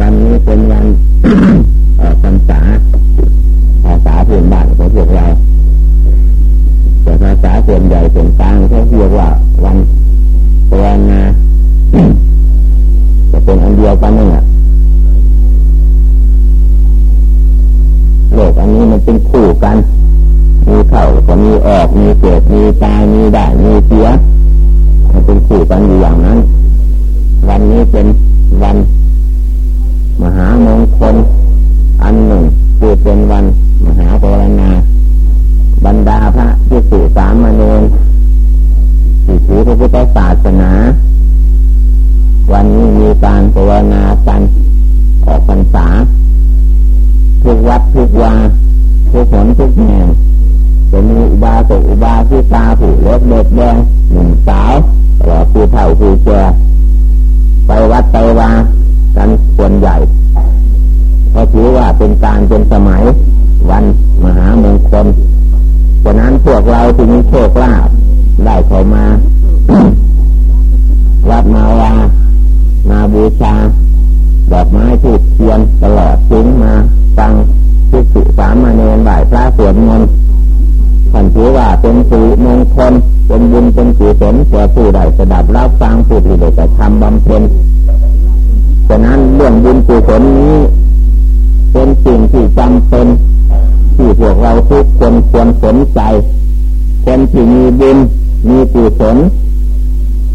วันนี้เป็นวันพรรษาภาษาเพื่อนบ้านของพวกเราแต่ภาษาส่วนใหญ่ส่วนกลางเขาเรียกว่า วันตัวนาจะเป็นอันเดียวกันนี่แหละโลกอันนี้มันเป็นคู่กัน มีเข้าก็มีออก มีเกิด มีตาย มีได้ มีเสียมันเป็นคู่กันอยู่อย่างนั้น วันนี้เป็นวัน มหามงคลอันหนึ่งคือเป็นวันมหาปรณาบรรดาพระที่สืสามมโนที่ถือพระพุทธศาสนา วันนี้มีการปรณากันออกพรรษา ทุกวัดทุกวาทุกผลทุกแห่งจะมีอุบาสกอุบาสิกาผู้เล็กเด็กแดงหนุ่มสาวตลอผู้เฒ่าผู้แก่ไปวัดไปวา กันส่วนใหญ่เพราะถือว่าเป็นการเป็นสมัยวันมหามงคลฉะนั้นพวกเราที่มีโชคลาภได้เข้ามา วัดมาวามาบูชาดอกไม้ถูกเทียนตลอดถึงมาฟังทิสุสามมาเนรบ่ายพระสวดมนต์ท่านถือว่าเป็นสุมงคลเป็นบุญเป็นกุศลเพื่อผู้ใดสดับรับฟังผู้ที่ได้ทำบำเพ็ญ ฉะนั้นเรื่องบุญกุศลนี้ เป็นสิ่งที่จำเป็นที่พวกเราทุกคนควรสนใจ คนที่มีบุญมีกุศล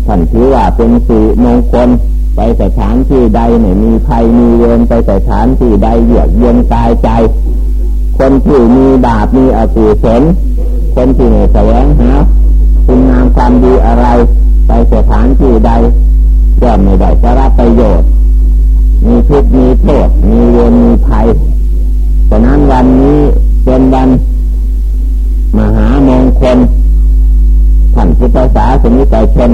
ท่านถือว่าเป็นสิมงคลไปสถานที่ใดเนี่ยมีภัยมีเวรไปสถานที่ใดเหยือกเย็นกายใจ คนที่มีบาปมีอกุศลคนที่ไม่แสวงหาคุณงามความดีอะไร ไปสถานที่ใดย่อมไม่ได้รับประโยชน์ มีทุกข์มีโทษมีเวรมีภัยฉะนั้นวันนี้เป็นวันมหามงคลท่านพุทธศาสนิกชน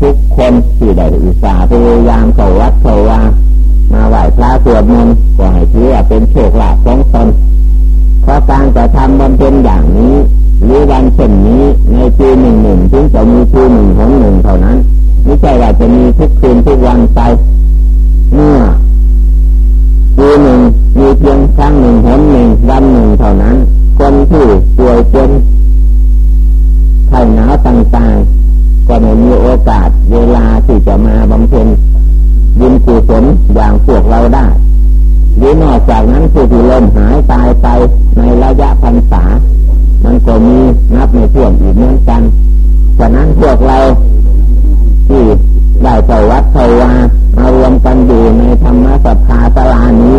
ทุกคนที่ได้อุตส่าห์พยายามเข้าวัดเข้าวามาไหว้พระสวดมนต์ก็ให้ถือว่าเป็นโชคลาภของตนเพราะการจะทำบำเพ็ญอย่างนี้หรือวันเช่นนี้ในปีหนึ่งหนึ่งถึงจะมีปีหนึ่งหนหนึ่งเท่านั้นไม่ใช่ว่าจะมีทุกคืนทุกวันไปเมื่อ ปีหนึ่งมีเพียงครั้งหนึ่งหนหนึ่งวันหนึ่งเท่านั้น คนที่ป่วยเป็นไข้หนาวต่างๆ ก็ไม่มีโอกาสเวลาที่จะมาบำเพ็ญยินกุศลอย่างพวกเราได้หรือนอกจากนั้นผู้ที่ล้มหายตายไปในระยะพรรษา มันก็มีนับในท่วมอีกเหมือนกัน ฉะนั้นพวกเราที่ ได้เข้าวัดเข้าวามารวมกันอยู่ในธรรมสภาสลานี้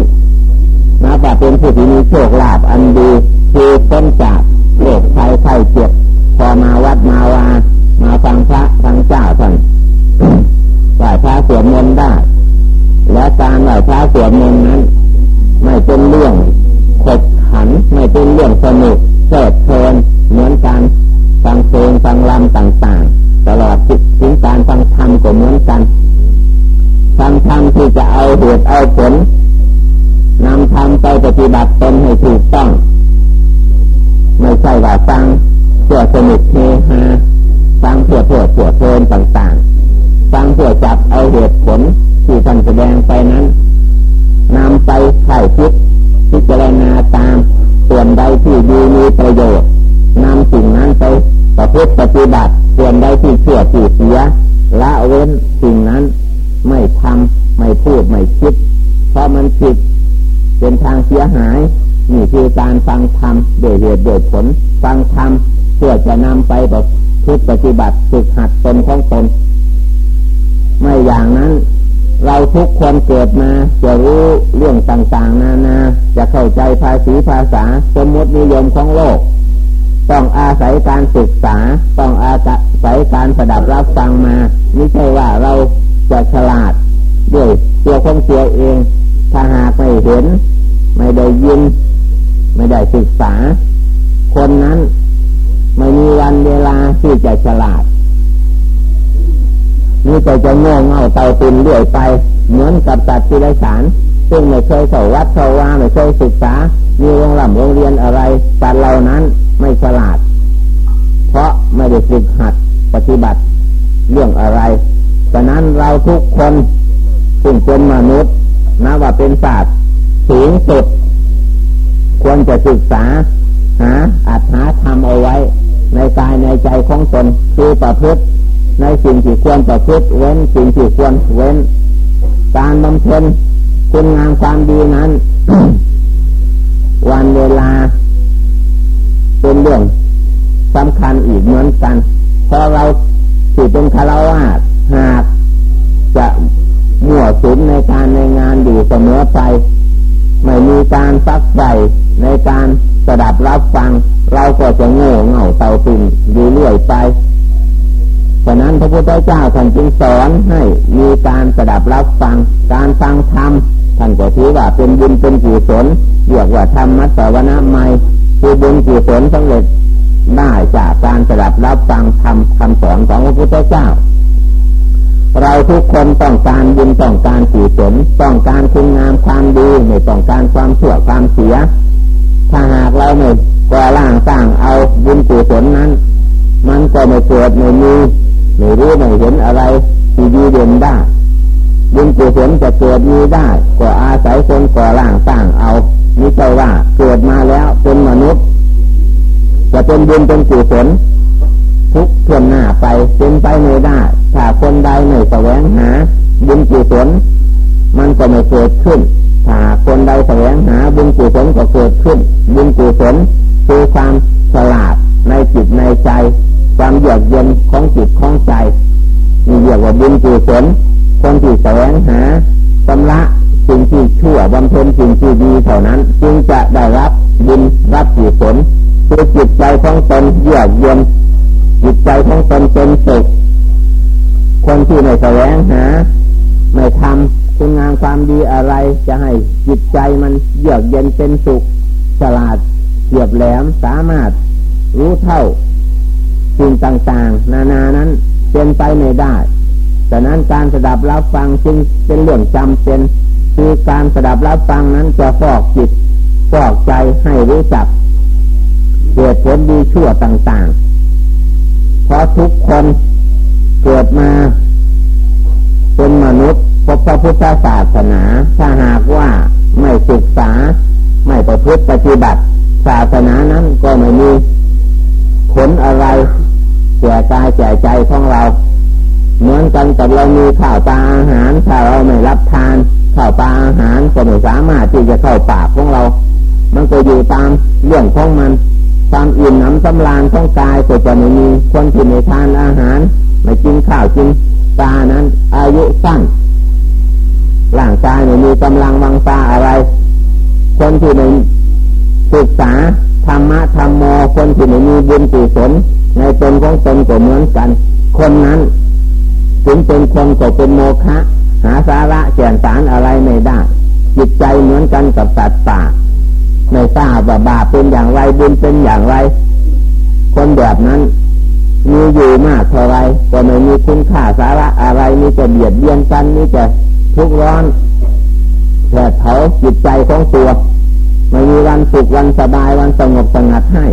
นับว่าเป็นผู้ที่มีโชคลาภอันดีคือต้นจากโรคภัยไข้เจ็บพอมาวัดมาวามาฟังพระฟังเจ้าท่านไหว้พระสวดมนต์ได้ และการไหว้พระสวดมนต์นั้น ไม่เป็นเรื่องขบขันไม่เป็นเรื่องสนุกเพลิดเพ ฏิบัติตนให้ถูกต้อง ไม่ใช่ว่าฟังเพื่อสนุกเฮฮาฟังเพื่อเพื่อเพื่อเพลินต่างๆ ฟังเพื่อจับเอาเหตุผลที่ท่านแสดงไปนั้นนำไปถ่าคิดพิจารณาตามส่วนใดที่ดีมีประโยชน์นำสิ่งนั้นไปประพฤติปฏิบัติ การฟังธรรมโดยเหตุโดยผล ฟังธรรมเพื่อจะนำไปแบบพุทปฏิบัติฝึกหัดตนของตนไม่อย่างนั้น เราทุกคนเกิดมา จะรู้เรื่องต่างๆ นานา จะเข้าใจภาษีภาษาสมมตินิยมของโลก ต้องอาศัยการศึกษา ต้องอาศัยการสดับรับฟังมาไม่ใช่ว่าเราจะฉลาดด้วยตัวของตัวเอง ถ้าหากไม่เห็น ไม่ได้ยิน ไม่ได้ศึกษา คนนั้นไม่มีวันเวลาที่จะฉลาดนี่จะจะโง่เง่าเตาตินเรื่อยไป เหมือนกับตัดที่ไรสารซึ่งไม่เคยเข้าวัดเข้าวาไม่เคยศึกษา มีโรงหล่ำโรงเรียนอะไรตัดเหล่านั้นไม่ฉลาด เพราะไม่ได้ฝึกหัดปฏิบัติเรื่องอะไรฉะนั้นเราทุกคนซึ่งเป็นมนุษย์นับว่าเป็นศาสตร์สูงสุด ควรจะศึกษา หาอัตหาทำเอาไว้ ในกายในใจของตนคือประพฤติในสิ่งที่ควรประพฤติเว้นสิ่งที่ควรเว้น การบำเพ็ญคุณงามความดีนั้น วันเวลา เป็นเรื่องสำคัญอีกเหมือนกันพอเราถือเป็นคารวะหากจะมั่วสุมในการในงานอยู่เสมอไป ไม่มีการซักใส่ในการสดับรับฟัง เราก็จะโง่เง่าเตาติ่นอยู่เรื่อยไปฉะนั้นพระพุทธเจ้าท่านจึงสอนให้มีการสดับรับฟัง การฟังธรรมท่านก็ถือว่าเป็นบุญเป็นกุศลเรียกว่าธรรมมัสวนาใหม่คือบุญกุศลสำเร็จได้จากการสดับรับฟังธรรมคำสอนของพระพุทธเจ้า เราทุกคนต้องการบุญต้องการกุศลต้องการคุณงามความดีไม่ต้องการความชั่วความเสีย ถ้าหากเราไม่ก่อร่างสร้างเอาบุญกุศลนั้น มันก็ไม่เกิดไม่มีไม่รู้ไม่เห็นอะไรที่ดีเด่นได้บุญกุศลจะเกิดมีได้ก็อาศัยคนก่อร่างสร้างเอานี่ใช่ว่าเกิดมาแล้วเป็นมนุษย์ จะเป็นบุญเป็นกุศลทุกเพื่อนหน้าไปเป็นไปไม่ได้ ถ้าคนใดไม่แสวงหาบุญกุศลมันก็ไม่เกิดขึ้น ถ้าคนใดแสวงหาบุญกุศลก็เกิดขึ้น บุญกุศลคือความฉลาดในจิตในใจ ความเยือกเย็นของจิตของใจมีเรียกว่าบุญกุศลคนที่แสวงหาสำละสิ่งที่ชั่วบำเพ็ญสิ่งที่ดีเท่านั้น จึงจะได้รับบุญรับกุศลคือจิตใจของตนเยือกเย็นจิตใจของตนเป็นสุข คนที่ไม่แสวงหา ไม่ทำคุณงามความดีอะไรจะให้จิตใจมันเยือกเย็นเป็นสุขฉลาดเฉียบแหลมสามารถรู้เท่าสิ่งต่างๆ นานานั้นเป็นไปไม่ได้แต่นั้นการสดับรับฟังจึงเป็นเรื่องจำเป็นคือการสดับรับฟังนั้นจะฟอกจิตฟอกใจให้รู้จักเกิดผลดีชั่วต่างๆ เพราะทุกคน เกิดมา เป็นมนุษย์พบพระพุทธศาสนา ถ้าหากว่าไม่ศึกษา ไม่ประพฤติปฏิบัติ ศาสนานั้นก็ไม่มีผลอะไรแก่กายแก่ใจของเรา เหมือนกันกับเรามีข้าวปลาอาหาร ถ้าเราไม่รับทานข้าวปลาอาหารก็ไม่สามารถที่จะเข้าปากของเรา มันก็อยู่ตามเรื่องของมัน ความอิ่มหนำสำราญของกายก็จะไม่มีคนที่ไม่ทานอาหาร ไม่กินข้าวกินปลานั้น อายุสั้นร่างกายไม่มีกำลังวังตาอะไร คนที่ไม่ศึกษาธรรมะธรรมโมคนที่ไม่มีบุญกุศลในตนของตนก็เหมือนกัน คนนั้นถึงเป็นคนก็เป็นโมฆะหาสาระแก่นสารอะไรไม่ได้ จิตใจเหมือนกันกับสัตว์ป่า ไม่ทราบว่าบาปเป็นอย่างไรบุญเป็นอย่างไร คนแบบนั้น มีอยู่มากเท่าไรก็ไม่มีคุณค่าสาระอะไรมีแต่เบียดเบียนกันมีแต่ทุกร้อนแผดเผาจิตใจของตัวไม่มีวันสุขวันสบายวันสงบสงัดให้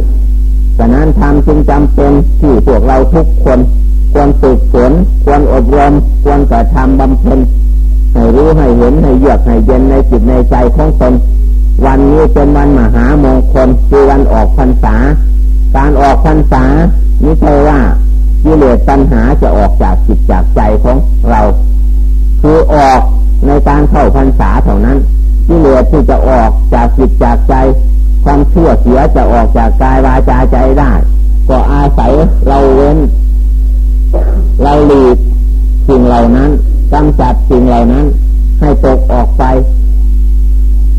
ฉะนั้นทำจึงจำเป็นที่พวกเราทุกคนควรฝึกฝนควรอบรมควรกระทำบำเพ็ญให้รู้ให้เห็นให้เยือกให้เย็นในจิตในใจของตน วันนี้เป็นวันมหามงคลคือวันออกพรรษา การออกพรรษานี่ใช่ว่ากิเลสปัญหาจะออกจากจิตจากใจของเรา คือออกในการเข้าพรรษาเท่านั้นกิเลสที่จะออกจากจิตจากใจ ความชั่วเสียจะออกจากกายวาจาใจได้ ก็อาศัยเราเว้น เราหลีกสิ่งเหล่านั้นกำจัดสิ่งเหล่านั้น ให้ตกออกไป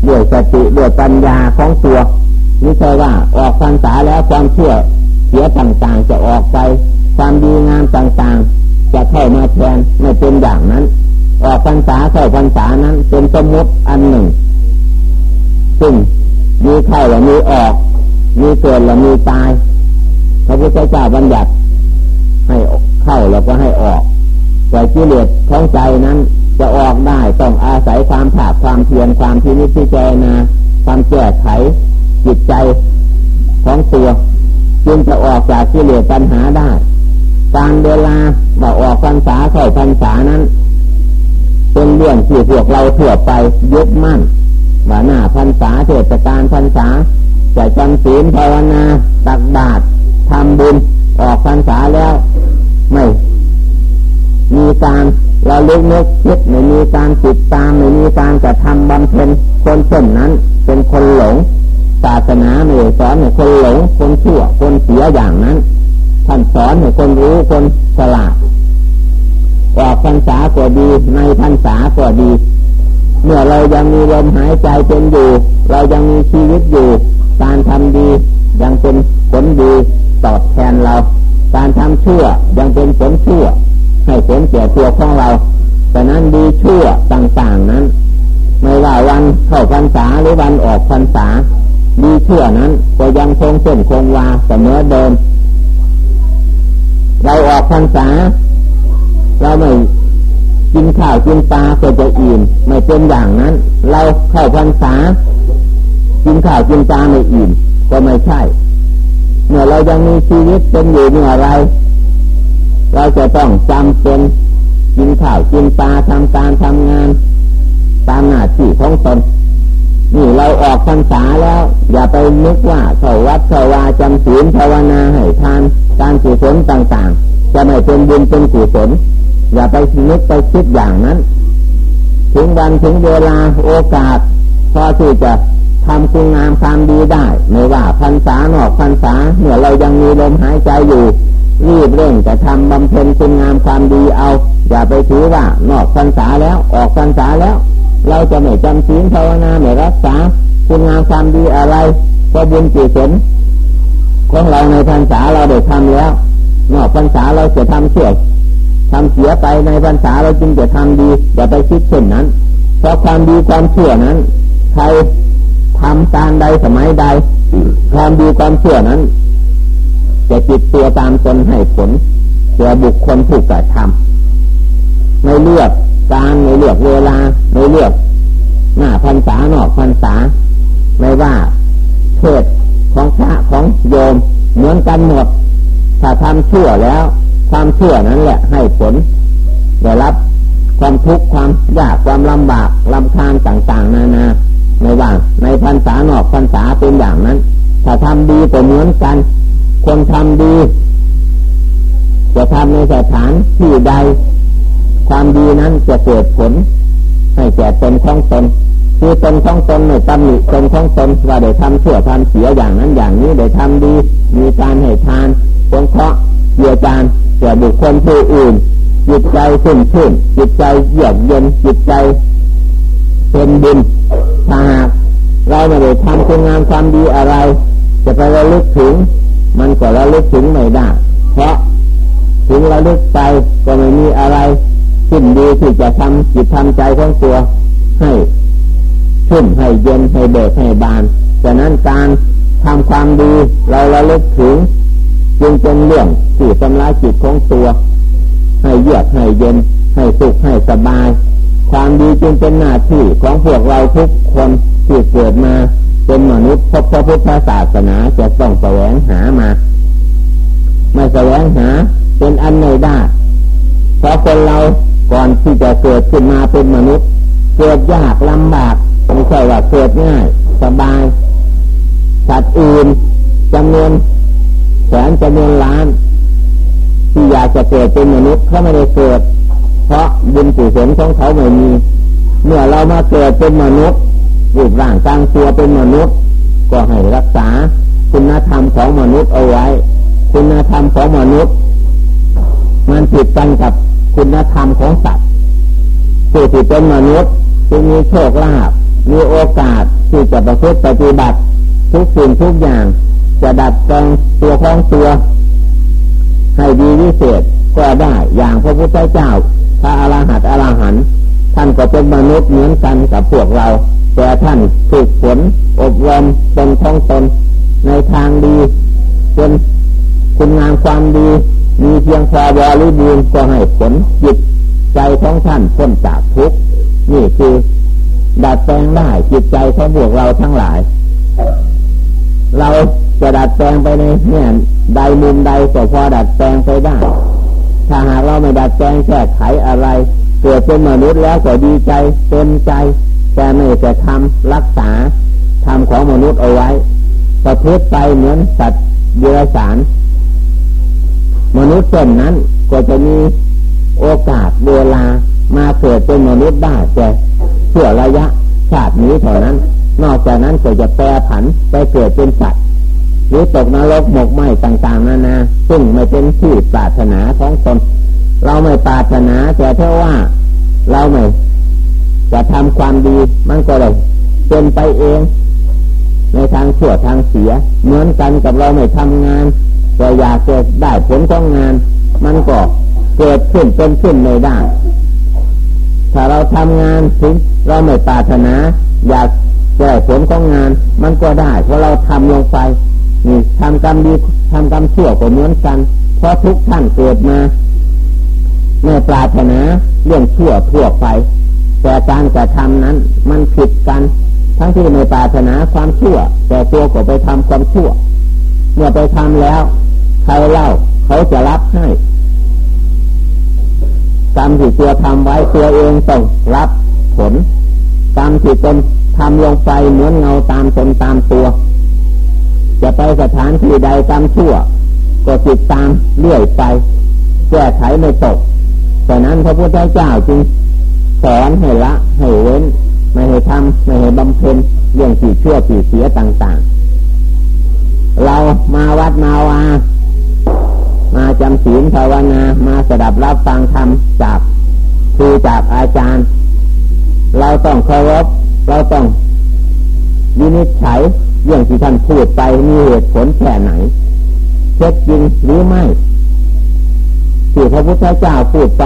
ด้วยสติด้วยปัญญาของตัวนี่ใช่ว่าออกพรรษาแล้วความเชื่อเสียต่างๆจะออกไป ความดีงามต่างๆ จะเข้ามาแทนไม่เป็นอย่างนั้น ออกพรรษาเข้าพรรษานั้นเป็นสมมติอันหนึ่ง ซึ่งมีเข้าและมีออก มีเกิดและมีตายพระพุทธเจ้าบัญญัติให้เข้าแล้วก็ให้ออกแต่กิเลสของใจนั้น จะออกได้ต้องอาศัยความผาดความเพียรความพินิจพิจารณาความแก้ไขจิตใจของตัว จึงจะออกจากกิเลสปัญหาได้การเวลาว่าออกพรรษาเข้าพรรษานั้น เป็นเรื่องที่พวกเราทั่วไปยึดมั่นว่าหน้าพรรษาเทศกาลพรรษาจะจำศีลภาวนาตักบาตรทำบุญออกพรรษาแล้ว ไม่ มีการ เราลึกนึกคิดไม่มีการติดตามไม่มีการกระทำบำเพ็ญคนเช่นนั้น เป็นคนหลงศาสนาไม่สอนให้คนหลงคนชั่วคนเสียอย่างนั้นท่านสอนให้คนรู้คนฉลาดออกพรรษาก็ดีในพรรษาก็ดี เมื่อเรายังมีลมหายใจเป็นอยู่ เรายังมีชีวิตอยู่ การทำดียังเป็นผลดีตอบแทนเรา การทำชั่วยังเป็นผลชั่ว ให้ผลเกี่ยวตัวของเราแต่นั้นดีชั่วต่างๆนั้น ไม่ว่าวันเข้าพรรษาหรือวันออกพรรษา ดีชั่วนั้นก็ยังคงเส้นคงวาเสมอเดิม เราออกพรรษา เราไม่กินข้าวกินปลาก็จะอิ่มไม่เป็นอย่างนั้น เราเข้าพรรษา กินข้าวกินปลาไม่อิ่มก็ไม่ใช่ เมื่อเรายังมีชีวิตเป็นอยู่เมื่อไร เราจะต้องจำเป็นกินข้าวกินปลาทำการทำงาน ตามหน้าที่ของตนนี่เราออกพรรษาแล้ว อย่าไปนึกว่าเขาวัดเขาวาจำศีลภาวนาให้ทานการกุศลต่างๆ จะไม่เป็นบุญเป็นกุศลอย่าไปนึกไปคิดอย่างนั้น ถึงวันถึงเวลาโอกาส พอที่จะทำคุณงามความดีได้ ไม่ว่าพรรษานอกพรรษาเมื่อเรายังมีลมหายใจอยู่ รีบเร่งจะทำบำเพ็ญคุณงามความดีเอา อย่าไปถือว่านอกพรรษาแล้วออกพรรษาแล้ว เราจะไม่จำศีลภาวนาไม่รักษา คุณงามความดีอะไรก็บุญกุศลของเราในพรรษาเราได้ทำแล้ว นอกพรรษาเราจะทำเชื่อทำเสียไปในพรรษาเราจึงจะทำดีอย่าไปคิดเช่นนั้น เพราะความดีความเชื่อนั้นใครทำการใดสมัยใดความดีความเชื่อนั้น จะจิตตัวตามตนให้ผลเพื่อบุคคลผู้กระทำไม่เลือกการไม่เลือกเวลาไม่เลือกหน้าพรรษานอกพรรษา ไม่ว่าเพศของพระของโยมเหมือนกันหมดถ้าทำชั่วแล้ว ความเชื่อนั้นแหละให้ผลได้รับความทุกข์ความยากความลำบากลำคาญต่าง ๆ นานาในว่างในพรรษานอกพรรษาเป็นอย่างนั้น ถ้าทำดีก็เหมือนกัน คนทำดี จะทำในสถานที่ใด ความดีนั้นจะเกิดผล ให้แก่ตนของตนคือตนของตนในตำหนิตนของตนว่าได้ทำชั่วทำเสียอย่างนั้นอย่างนี้ได้ทำดี มีการให้ทานสงเคราะห์เยียจานแก่บุคคลผู้อื่นจิตใจขึ้นขึ้นจิตใจเยือกเย็นจิตใจเป็นบุญถ้าหากเราไม่ได้ทำคุณงามความดีอะไร จะไประลึกถึง มันก็ระลึกถึงไม่ได้ เพราะถึงระลึกไปก็ไม่มีอะไรขึ้นดีที่จะทำจิตทำใจของตัวให้ขึ้นให้เย็นให้เบิกให้บานฉะนั้นการทำความดีเราระลึกถึงจึงเป็นเรื่องที่ทำลายจิตของตัว ให้เยือกให้เย็น ให้สุขให้สบาย ความดีจึงเป็นหน้าที่ของพวกเราทุกคนที่เกิดมา เป็นมนุษย์พบพระพุทธศาสนาจะต้องแสวงหามา ไม่แสวงหาเป็นอันไม่ได้เพราะคนเราก่อนที่จะเกิดขึ้นมาเป็นมนุษย์ เกิดยากลำบากไม่ใช่ว่าเกิดง่าย สบายสัตว์อื่นจำนวนแสนจำนวนล้าน ที่อยากจะเกิดเป็นมนุษย์เขาไม่ได้เกิด เพราะบุญกุศลของเขาไม่มี เมื่อเรามาเกิดเป็นมนุษย์ รูปร่างตั้งตัวเป็นมนุษย์ ก็ให้รักษา คุณธรรมของมนุษย์เอาไว้ คุณธรรมของมนุษย์ มันผิดกันกับคุณธรรมของสัตว์ผู้ที่เป็นมนุษย์จึงมีโชคลาภมีโอกาสที่จะประพฤติปฏิบัติ ทุกสิ่งทุกอย่าง จะดัดแปลงตัวของตัว ให้ดีวิเศษก็ได้อย่างพระพุทธเจ้าพระอรหันต์อรหันต์ท่านก็เป็นมนุษย์เหมือนกันกับพวกเรา แต่ท่านฝึกฝนอบรมตนท้องตนในทางดีเป็นคุณงามความดี มีเพียงพอบริบูรณ์ก็ให้ผลจิตใจของท่านพ้นจากทุกข์นี่คือดัดแปลงได้จิตใจของพวกเราทั้งหลาย เราจะดัดแปลงไปในเนี่ยใดมุมใดก็พอดัดแปลงไปได้ ถ้าหากเราไม่ดัดแปลงแก้ไขอะไรเกิดเป็นมนุษย์แล้วก็ดีใจเต็มใจ แต่ไม่จะทำรักษาทำของมนุษย์เอาไว้ประพฤติไปเหมือนสัตว์เดรัจฉานมนุษย์เช่นนั้นก็จะมีโอกาสเวลามาเกิดเป็นมนุษย์ได้แต่เพื่อระยะชาตินี้เท่านั้น นอกจากนั้นก็จะแปรผันไปเกิดเป็นสัตว์หรือตกนรกหมกไหมต่างๆนานาซึ่งไม่เป็นที่ปรารถนาของตนเราไม่ปรารถนาแต่เท่าว่า เราไม่ จะทำความดีมันก็เลยเป็นไปเอง ในทางชั่วทางเสีย เหมือนกันกับเราไม่ทำงานแต่อยากจะได้ผลของงาน มันก็เกิดขึ้นเป็นขึ้นในได้ถ้าเราทำงานถึงเราไม่ปรารถนา อยากแก้ผลของงาน มันก็ได้ เพราะเราทำลงไปนี่ทำกรรมดีทำกรรมชั่วก็เหมือนกัน เพราะทุกท่านเกิดมาไม่ปรารถนาเรื่องชั่วทั่วไป แต่การกระทำนั้นมันผิดกัน ทั้งที่ไม่ปรารถนาความชั่ว แต่ตัวก็ไปทำความชั่ว เมื่อไปทำแล้วใครเล่าเขาจะรับให้กรรมที่ตัวทำไว้ตัวเองต้องรับผลกรรมที่ตนทำลงไปเหมือนเงาตามตนตามตัว จะไปสถานที่ใดกรรมชั่ว ก็ติดตามเรื่อยไปแก้ไขไม่ตกแต่นั้นพระพุทธเจ้าจึง สอนให้ละให้เว้น ไม่ให้ทำไม่ให้บำเพ็ญเรื่องสีเชื่อสีเสียต่าง ๆ เรามาวัดมาวามาจำศีลภาวนา มาสดับรับฟังธรรมจากครูจากอาจารย์ เราต้องเคารพเราต้องวินิจฉัยเรื่องที่ท่านพูดไปมีเหตุผลแค่ไหนเท็จจริงหรือไม่ที่พระพุทธเจ้าพูดไป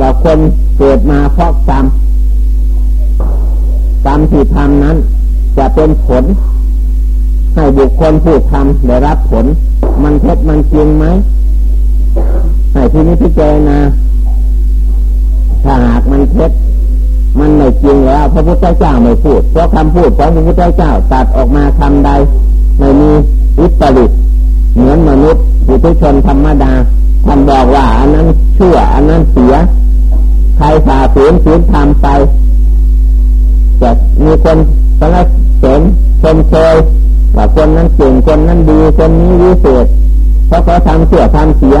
ว่าคนเกิดมาเพราะกรรมกรรมที่ทำนั้น จะเป็นผล ให้บุคคลผู้ทำได้รับผล มันเท็จมันจริงไหมให้ที่นี้พิจารณาถ้าหากมันเท็จมันไม่จริงแล้วพระพุทธเจ้าไม่พูด เพราะคำพูดของพระพุทธเจ้าตัดออกมาคำใดไม่มีวิปริตเหมือนมนุษย์บุตุชนธรรมดาท่านบอกว่า อันนั้นชั่ว อันนั้นเสีย ใครฝ่าฝืนฝืนทำไปจะมีคนสรรเสริญชมเชยว่าคนนั้นเก่งคนนั้นดีคนนี้วิเศษเพราะเขาทำเสียทำเสีย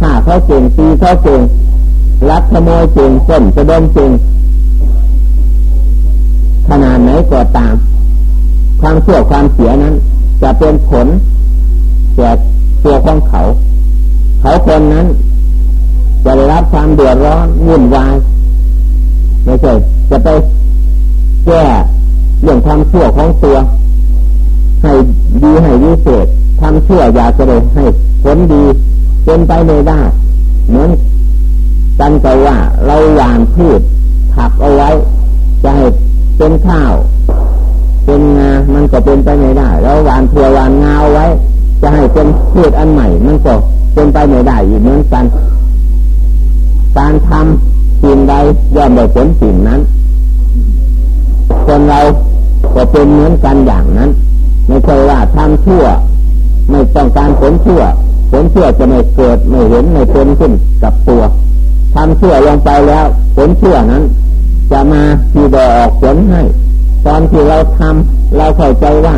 ฆ่าเขาเก่งตีเขาเก่งรักขโมยเก่งก้นจะโดนเก่งขนาดไหนก็ตาม ความเชื่อความเสียนั้น จะเป็นผลแก่ตัวของเขา เขาคนนั้น จะได้รับความเดือดร้อนวุ่นวายไม่ใช่จะไปแก้เรื่องความชั่วของตัว ให้ดีให้วิเศษทำชั่วอยากจะได้ให้ผลดีเป็นไปไม่ได้เหมือนกันกับว่าเราหวานพืชผักเอาไว้ จะให้เป็นข้าว เป็นงา มันก็เป็นไปไม่ได้เราหวานถั่วหวานงาไว้ จะให้เป็นพืชอันใหม่ มันก็เป็นไปไม่ได้อีกเหมือนกัน การทำสิ่งใดย่อมได้ผลสิ่งนั้น คนเราก็เป็นเหมือนกันอย่างนั้น ไม่ใช่ว่าทำชั่ว ไม่ต้องการผลชั่ว ผลเชื่อจะไม่เกิดไม่เห็นไม่เป็นขึ้นกับตัวทำเชื่อลงไปแล้ว ผลเชื่อนั้น จะมาที่ดอกผลให้ ตอนที่เราทำเราเข้าใจว่า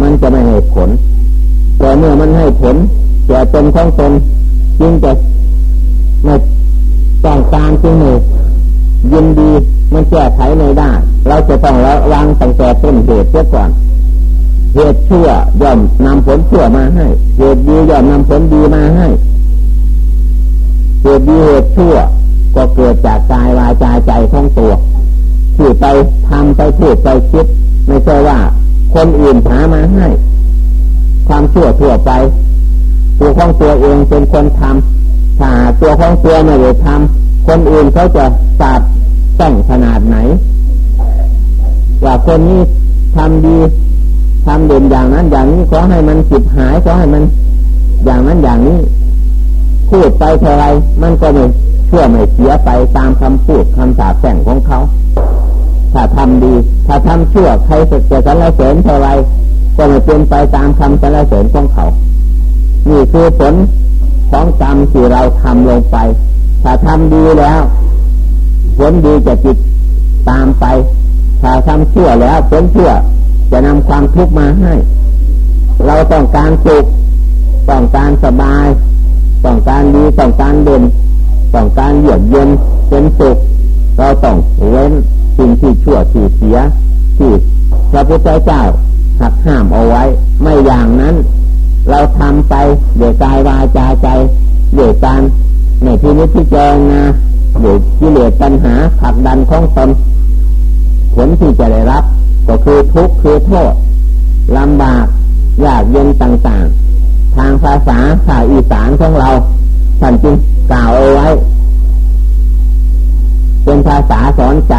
มันจะไม่ให้ผลแต่เมื่อมันให้ผลแก่ตนของตนจึงจะ ไม่ต้องการจึงไม่ยินดีมันแก้ไขไม่ได้ เราจะต้องระวังตั้งแต่ต้นเหตุเสียก่อน เหตุชั่วย่อมนำผลชั่วมาให้ เหตุดีย่อมนำผลดีมาให้ เหตุดีเหตุชั่ว ก็เกิดจากกายวาจาใจของตัวที่ไปทำไปพูดไปคิด ไม่ใช่ว่าคนอื่นหามาให้ ความชั่วทั่วไป ตัวของตัวเองเป็นคนทำ ถ้าตัวของตัวไม่ได้ทำคนอื่นเขาจะสาดต้องขนาดไหน ว่าคนนี้ทำดีทำเด่นอย่างนั้นอย่างนี้ขอให้มันจิบหายขอให้มัน อย่างนั้นอย่างนี้ พูดไปเท่าไรมันก็ไม่ชั่วไม่เสียไปตามคำพูดคำสาปแช่งของเขา ถ้าทำดี ถ้าทำชั่วใครจะสรรเสริญเท่าไรก็ไม่เป็นไปตามคำสรรเสริญของเขา นี่คือผล ของกรรมที่เราทำลงไป ถ้าถ้าทำดีแล้วผลดีจะจิตตามไป ถ้าทำชั่วแล้วผลชั่วจะนำความทุกข์มาให้ เราต้องการสุขต้องการสบาย ต้องการดีต้องการเด่นต้องการเยือกเย็นเป็นสุขเราต้องเว้นสิ่งที่ชั่วที่เสียที่พระพุทธเจ้าหักห้ามเอาไว้ ไม่อย่างนั้น เราทำไปเดี๋ยวกายวาจาใจเดี๋ยวการในที่นี้ที่เจงนะเดี๋ยวกิเลสปัญหาผักดันของตนผลที่จะได้รับ ก็คือทุกข์คือโทษลำบากยากเย็นต่างๆ ทางภาษาภาอีสานของเราท่านจึงกล่าวเอาไว้ เป็นภาษาสอนใจ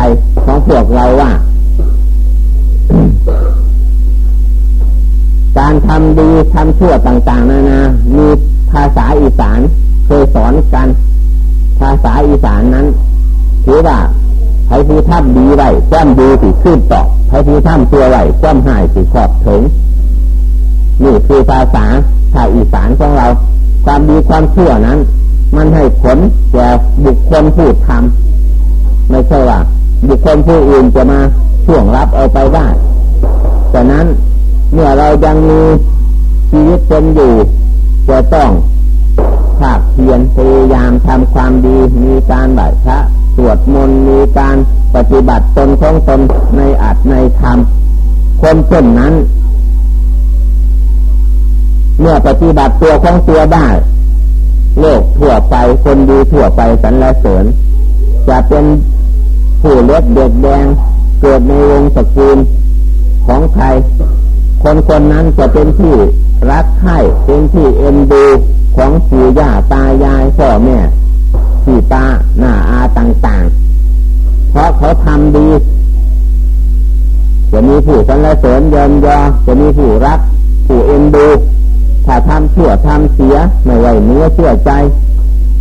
ของพวกเราว่า การทำดีทำชั่วต่าง ๆ นานา มีภาษาอีสานเคยสอนกัน ภาษาอีสานนั้นถือว่าใครผู้ทำดีไว้แก้มดีสิขึ้นต่อใครผู้ทำตัวไว้แก้มหายสิขอบถึงนี่คือภาษาภาอีสานของเรา ความดีความชั่วนั้น มันให้ผลแก่บุคคลผู้ทำไม่ใช่ว่าบุคคลผู้อื่นจะมาช่วงรับเอาไปได้ฉะนั้น เมื่อเรายังมีชีวิตเป็นอยู่จะต้องภาคเพียรพยายามทำความดีมีการไหว้พระสวดมนต์มีการปฏิบัติตนของตนในอัตในธรรมคนเช่นนั้น เมื่อปฏิบัติตัวของตัวได้ โลกทั่วไปคนดีทั่วไปสรรเสริญ จะเป็นผู้เล็กเด็กแดงเกิดในวงสกุลของใคร คนคนนั้นจะเป็นที่รักใคร่เป็นที่เอ็นดูของปู่ย่าตายายพ่อแม่พี่ตาหน้าอาต่างๆ เพราะเขาทำดี จะมีผู้สรรเสริญยอมยอจะมีผู้รัก ผู้เอ็นดู ถ้าทำชั่วทำเสียไม่ไหวเนื้อเชื่อใจ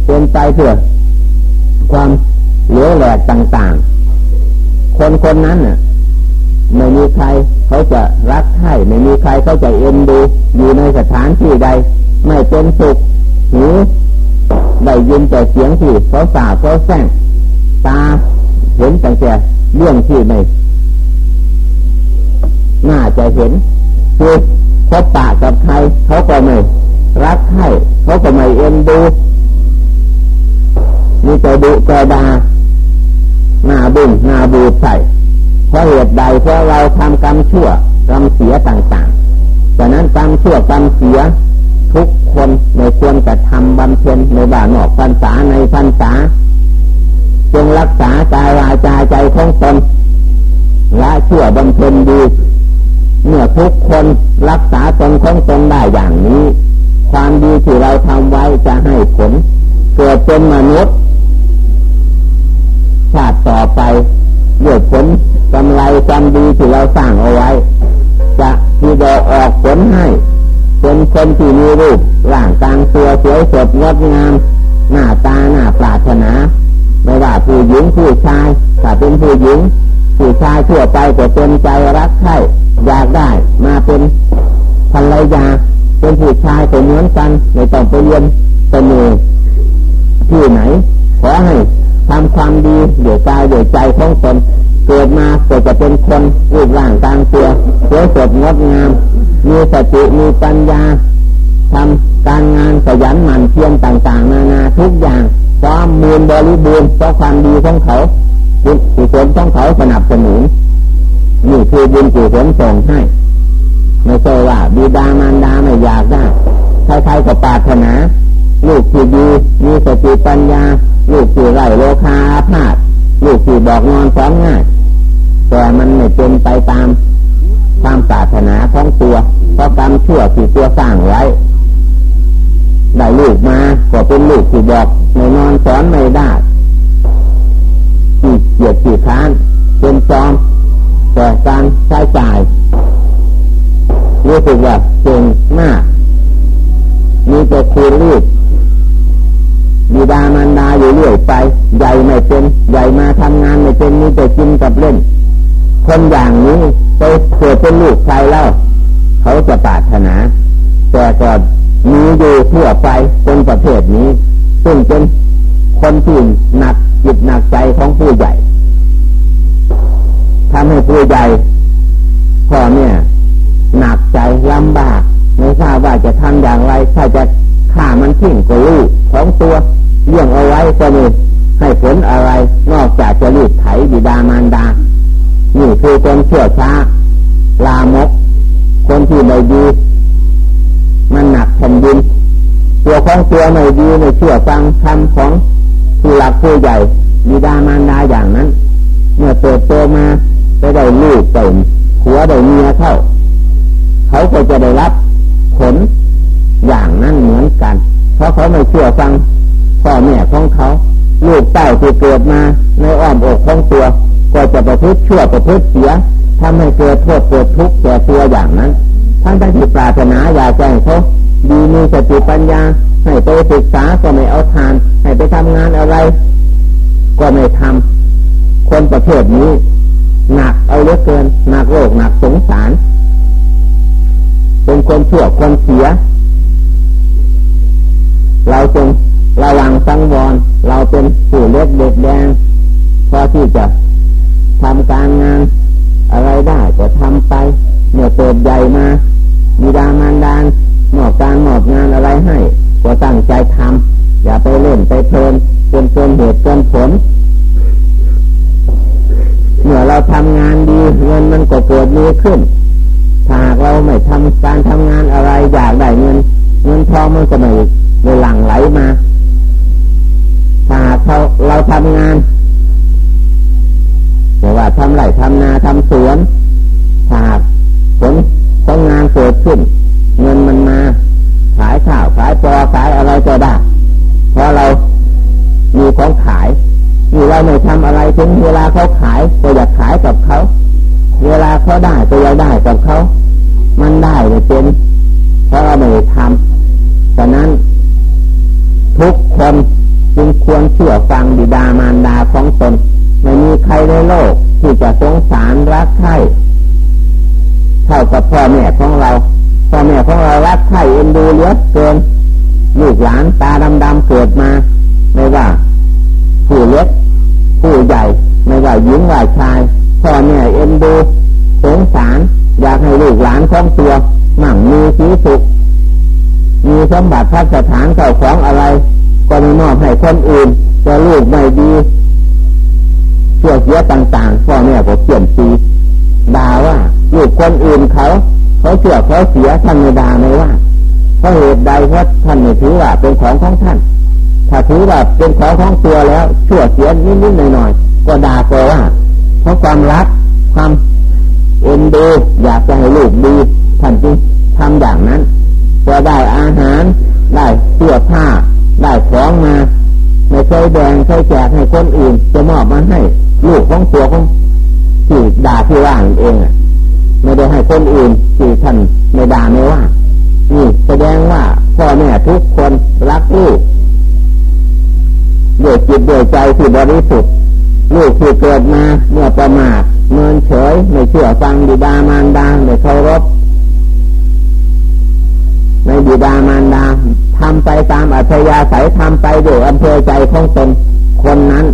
เป็นไปเพื่อความเหลือแหลกต่างๆ คนคนนั้นน่ะ ไม่มีใครเขาจะรักใครไม่มีใครเขาจะเอ็นดู อยู่ในสถานที่ใด ไม่เป็นสุขหูได้ยินแต่เสียงที่เขาสาเขาแซงตาเห็นแต่แต่เรื่องที่ไม่น่าจะเห็นคือพบปะกับใครเขาก็ไม่รักใครเขาก็ไม่เอ็นดูมีแต่ดุแต่ดาหน้าบุญหน้าบูดใส่ เพราะเหตุใดเพราะเราทำกรรมชั่วกรรมเสียต่างๆฉะนั้นกรรมชั่วกรรมเสียทุกคนในควรจะทำบำเพ็ญในบ้านนอกพรรษาในพรรษาจงรักษากายวาจาใจของตนละชั่วบำเพ็ญดีเมื่อทุกคนรักษาตนของตนได้อย่างนี้ ความดีที่เราทำไว้จะให้ผล เกิดเป็นมนุษย์ ชาติต่อไปด้วยผล กำไรความดีที่เราสร้างเอาไว้ จะที่ดอกออกผลให้เป็นคนที่มีรูปร่างกายตัวสวยสดงดงาม หน้าตาหน้าปรารถนา ไม่ว่าผู้หญิงผู้ชายถ้าเป็นผู้หญิง ผู้ชายทั่วไปก็เต็มใจรักใคร่อยากได้มาเป็นภรรยาเป็นผู้ชายก็เหมือนกันไม่ต้องไปเรียนเสน่ห์ที่ไหน ขอให้ทำความดีเดี๋ยวกายเดี๋ยวใจของตน เกิดมาก็จะเป็นคนรูปร่างต่างตัวสวยสดงดงาม มีสติมีปัญญาทำการงานขยันหมั่นเพียรต่างๆ นานาทุกอย่างพร้อมมูลบริบูรณ์เพราะความดีของเขาบุญกุศลของเขาสนับสนุนนี่คือบุญกุศลส่งให้ไม่ใช่ว่าบิดามารดาไม่อยากได้ใครๆก็ปรารถนาลูกที่ดีมีสติปัญญา ลูกที่ไร้โลคาพาธลูกที่บอกนอนสอนง่าย แต่มันไม่เป็นไปตามความปรารถนาของตัว เพราะกรรมชั่วที่ตัวสร้างไว้ ได้ลูกมาก็เป็นลูกที่บอกไม่นอนสอนไม่ได้ที่เกียดที่ค้านเป็นจอมแต่การใช้จ่ายรู้สึกว่าเก่งมาก มีแต่คูณรีบบิดามันดาอยู่เรื่อยไป ใหญ่ไม่เป็น ใหญ่มาทำงานไม่เป็นมีแต่กินกับเล่น คนอย่างนี้ไปเกิดเป็นลูกใครเล่า เขาจะปรารถนา แต่ก็มีอยู่ทั่วไปคนประเภทนี้ ซึ่งเป็นคนที่หนักจิตหนักใจของผู้ใหญ่ทำให้ผู้ใหญ่พ่อเนี่ยหนักใจลำบากไม่ทราบว่าจะทำอย่างไร ถ้าจะฆ่ามันทิ้งก็ลูกของตัวเลี้ยงเอาไว้ก็มีให้ผลอะไร นอกจากจะรีดไถบิดามารดา นี่คือคนเชื่อช้า ลามก คนที่ไม่ดี มันหนักแผ่นดิน ตัวของตัวไม่ดีไม่เชื่อฟังคำของผู้หลักผู้ใหญ่บิดามารดาอย่างนั้น เมื่อเติบโตมาไปได้ลูกเต็มหัวได้เมียเข้า เขาก็จะได้รับผลอย่างนั้นเหมือนกัน เพราะเขาไม่เชื่อฟังพ่อแม่ของเขา ลูกเต้าที่เกิดมาในอ้อมอกของตัว ก็จะประพฤติชั่วประพฤติเสียทำให้เกิดโทษเกิดทุกข์แก่ตัวอย่างนั้นท่านที่ปรารถนาอยากแจ้งเขาดีมีสติปัญญา ให้ไปศึกษาก็ไม่เอาทาน ให้ไปทำงานอะไร ก็ไม่ทำคนประเภทนี้หนักเอาเยอะเกินหนักโลกหนักสงสาร เป็นคนชั่วคนเสีย เราจงระวังสังวรเราเป็นผู้เล็กเด็กแดงพอที่จะ ทำการงาน อะไรได้ก็ทำไปเมื่อเติบใหญ่มามีดามานดานหมอบการหมอบงานอะไรให้ก็ตั้งใจทำอย่าไปเล่นไปเพลินจนเกินเหตุเกินผลเมื่อเราทำงานดีเงินมันก็เกิดมีขึ้นถ้าเราไม่ทำการทำงานอะไรอยากได้เงิน เงินทองมันก็ไม่ไม่หลั่งไหลมาถ้าเราเราทำงาน ทำไรทำนาทำสวนถ้าผลของงานเกิดขึ้น เงินมันมา ขายข้าวขายปลาขายอะไรก็ได้เพราะเรามีของขายมีเราไม่ทำอะไรถึงเวลาเขาขายก็อยากขายกับเขาเวลาเขาได้ก็อยากได้กับเขา มันได้ไม่เป็นเพราะเราไม่ทำฉะนั้น ทุกคนจึงควรเชื่อฟังบิดามารดาของตนไม่มีใครในโลก ที่จะสงสารรักใคร่เท่ากับพ่อแม่ของเรา พ่อแม่ของเรารักใคร่เอ็นดูเลือเกินลูกหลานตาดำๆเกิดมา ไม่ว่า ผู้เล็กผู้ใหญ่ไม่ว่าหญิงว่าชายพ่อแม่เอ็นดูสงสาร อยากให้ลูกหลานของตัวมั่งมีสีสุขมีสมบัติพัสถานเก่าของอะไร ก็ไม่มอบให้คนอื่นจะลูกไม่ดี เชื่อเสียต่างๆพ่อแม่ก็เขียนตีด่าว่าลูกคนอื่นเขา เขาเชื่อเขาเสียท่านไม่ด่าไม่ว่าเพราะเหตุใดเพราะท่านไม่ถือว่าเป็นของของท่าน ถ้าถือว่าเป็นของของตัวแล้วเชื่อเสียนิดๆหน่อยๆก็ด่าก็ว่า เพราะความรักความเอ็นดูอยากจะให้ลูกดีท่านจึงทำอย่างนั้นจะได้อาหารได้เสื้อผ้าได้ของมา ไม่เคยแบ่งเคยแจกให้คนอื่น จะมอบมาให้ ลูกของตัวของที่ด่าที่ว่างเองไม่ได้ให้คนอื่นที่ท่านไม่ด่าไม่ว่า นี่แสดงว่าพ่อแม่ทุกคนรักลูกด้วยจิตด้วยใจที่บริสุทธิ์ลูกที่เกิดมาเมื่อประมาทเมินเฉยไม่เชื่อฟังบิดามารดาไม่เคารพในบิดามารดาท ไปตามอัธยาศัยทำไปด้วยอำเภอใจของตนคนนั้น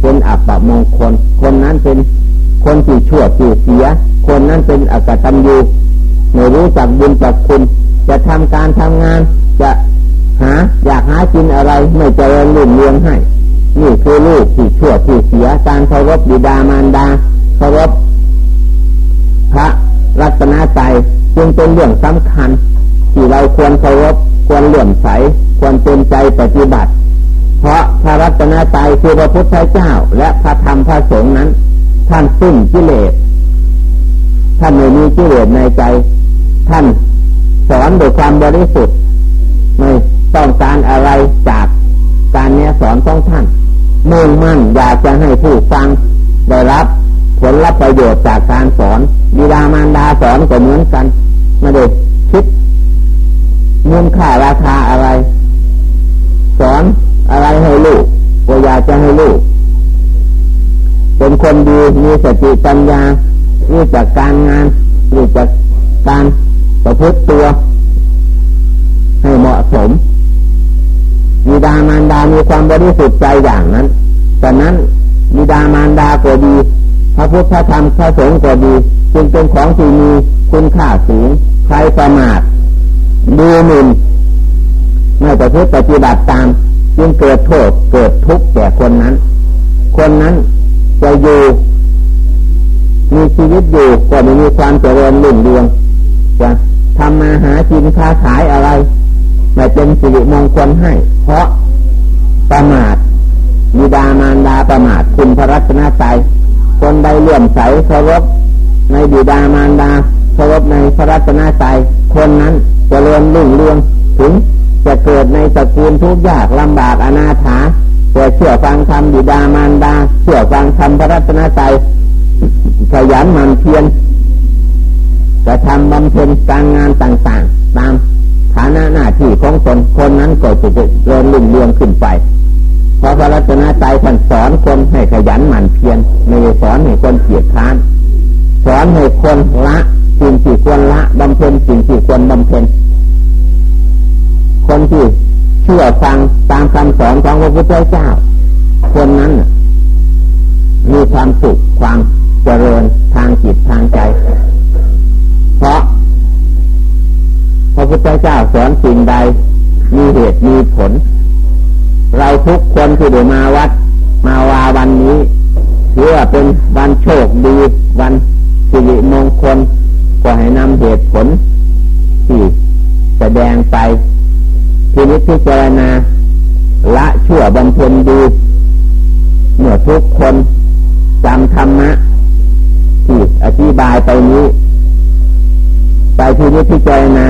เป็นอัปมงคล คนนั้นเป็นคนที่ชั่วที่เสีย คนนั้นเป็นอกตัญญูไม่รู้จักบุญจักคุณ จะทำการทำงาน จะหาอยากหากินอะไรไม่เจริญรุ่งเรืองให้ นี่คือลูกที่ชั่วที่เสียการเคารพบิดามารดาเคารพพระรัตนใจจึงเป็นเรื่องสำคัญ ที่เราควรเคารพ ควรเลื่อมใส ควรเป็นใจปฏิบัติ เพราะพระรัตนตรัยคือพระพุทธเจ้า และพระธรรมพระสงฆ์นั้น ท่านสิ้นกิเลสท่านไม่มีกิเลสในใจ ท่านสอนโดยความบริสุทธิ์ไม่ต้องการอะไรจากการเนี้ยสอนของท่านมุ่งมั่นอยากจะให้ผู้ฟังได้รับ ผลรับประโยชน์จากการสอนบิดามารดาสอนก็เหมือนกันไม่ได้คิด มูลค่าราคาอะไร สอนอะไรให้ลูกก็อยากจะให้ลูก เป็นคนดีมีสติปัญญารู้จักการงานรู้จักการประพฤติตัว ให้เหมาะสมบิดามารดามีความบริสุทธิ์ใจอย่างนั้นแต่นั้นบิดามารดาก็ดี พระพุทธธรรมพระสงฆ์ก็ดี จึงเป็นของที่มีคุณค่าสูงใครประมาท ดูหมิ่นไม่ประพฤติปฏิบัติตามจึงเกิดโทษเกิดทุกข์แก่คนนั้น คนนั้นจะอยู่มีชีวิตอยู่ก็ไม่มีความเจริญรุ่งเรืองจะทำมาหากินค้าขายอะไรไม่เป็นสิริมงคลให้ เพราะประมาทมีดามารดาประมาทคุณพระรัตนตรัยคนใดเลื่อมใสเคารพในบิดามารดาเคารพในพระรัตนตรัยคนนั้น เจริญรุ่งเรืองถึงจะเกิดในตระกูลทุกข์ยากลำบากอนาถาแต่เชื่อฟังธรรมบิดามารดาเชื่อฟังธรรมพระรัตนตรัยขยันหมั่นเพียรจะทำบำเพ็ญการงานต่างๆ ตามฐานะหน้าที่ของตนคนนั้นก็จะเจริญรุ่งเรืองขึ้นไปเพราะพระรัตนตรัยท่านสอนคนให้ขยันหมั่นเพียรไม่สอนให้คนเกียจค้าน สอนให้คนละ สิ่งที่ควรละบำเพ็ญสิ่งที่ควรบำเพ็ญคนที่เชื่อฟังตามคำสอนของพระพุทธเจ้า คนนั้นมีความสุขความเจริญทางจิตทางใจ เพราะพระพุทธเจ้าสอนสิ่งใด มีเหตุมีผล เราทุกคนที่ได้มาวัด มาวาวันนี้ถือว่าเป็นวันโชคดี วันสิริมงคล ก็ให้นำเหตุผลที่แสดงไปทีนี้พิจารณาละชั่วบำเพ็ญดีเมื่อทุกคนจำธรรมะที่อธิบายไปนี้ ไปทีนี้พิจารณา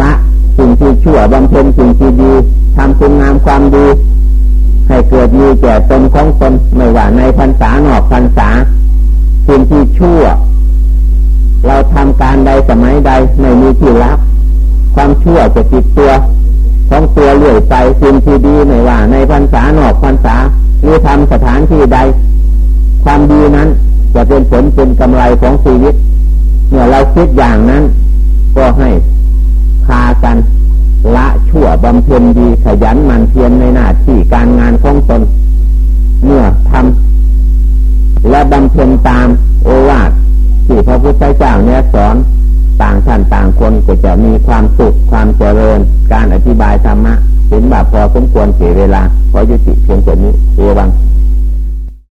ละสิ่งที่ชั่วบำเพ็ญสิ่งที่ดีทำคุณงามความดี ให้เกิดมีแก่ตนของตนไม่ว่าในพรรษาหนอกพรรษาสิ่งที่ชั่ว เราทำการใดสมัยใดไม่มีที่รับ ความชั่วจะติดตัวของตัวเลื่อยไปสิ่งที่ดีไม่ว่า ในพรรษานอกพรรษาหรือทำสถานที่ใด ความดีนั้นจะเป็นผลเป็นกำไรของชีวิต เมื่อเราคิดอย่างนั้น ก็ให้พากันละชั่วบำเพ็ญดีขยันหมั่นเพียรในหน้าที่การงานของตน เมื่อทำและบำเพ็ญตามโอวาท ที่พระพุทธเจ้าเนี่ยสอนต่างท่านต่างคนก็จะมีความสุขความเจริญ การอธิบายธรรมะถึงแบบพอสมควรเสียเวลาขอยุติเพียงแค่นี้เอวัง